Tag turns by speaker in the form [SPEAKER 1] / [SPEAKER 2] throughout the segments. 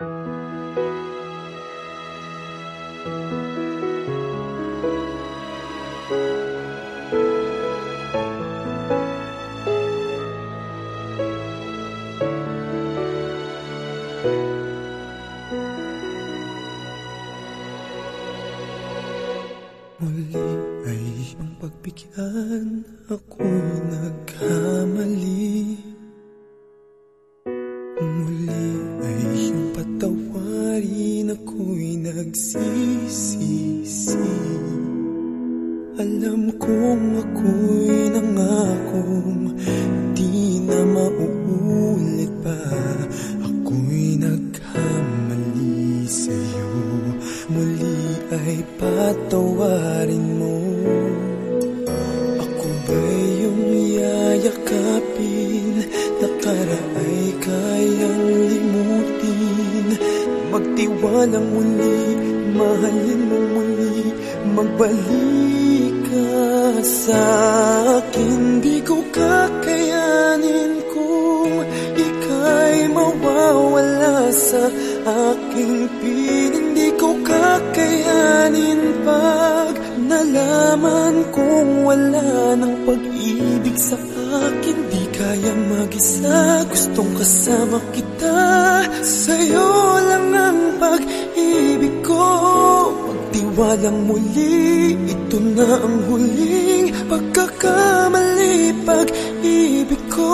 [SPEAKER 1] Muli ay iyong pagbigyan Ako'y nagkamali nagsisisi Alam kong ako'y nangakong Di na mauulit pa. Ako'y nagkamali sa'yo Muli ay patawarin mo. Ako ba'y iyong yayakapin? Nakaraay kayang limutin. Magtiwalang muli, mahalin mo muli Magbalik ka sa akin. Di ko kakayanin kung ika'y mawawala sa aking piling. Di ko kakayanin pag nalaman kong wala ng pag-ibig sa akin. Di kaya mag-isa, gustong kasama kita Sa'yo Magtiwalang muli, ito na ang huling pagkakamali Pag-ibig ko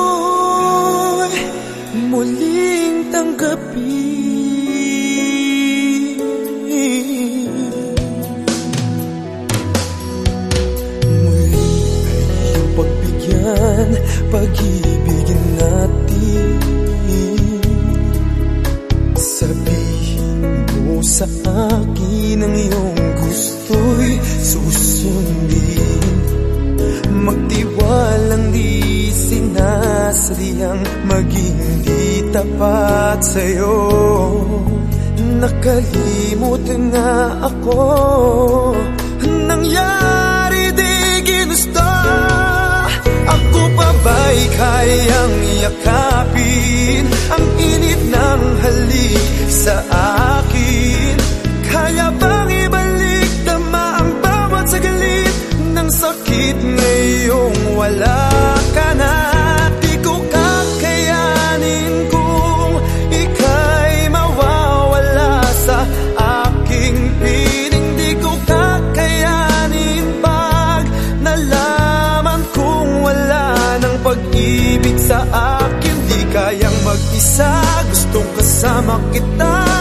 [SPEAKER 1] muling tanggapin. Muli ay iyong pagbigyan Pag-ibigin natin. Sabihin mo sa akin sinasadyang maging di tapat sa'yo. Nakalimot na ako. Nangyari di ginusto. Ako pa ba'y kayang yakapin Ang init ng halik sa akin pag-ibig sa akin Di kayang mag-isa, gustong kasama kita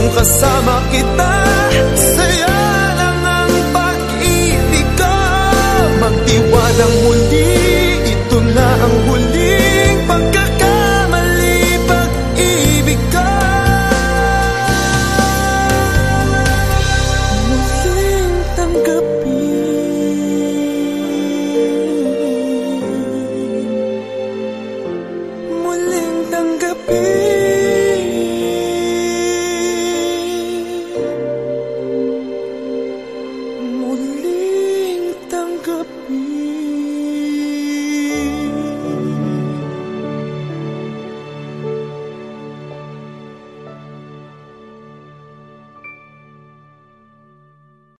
[SPEAKER 1] gustong kasama kita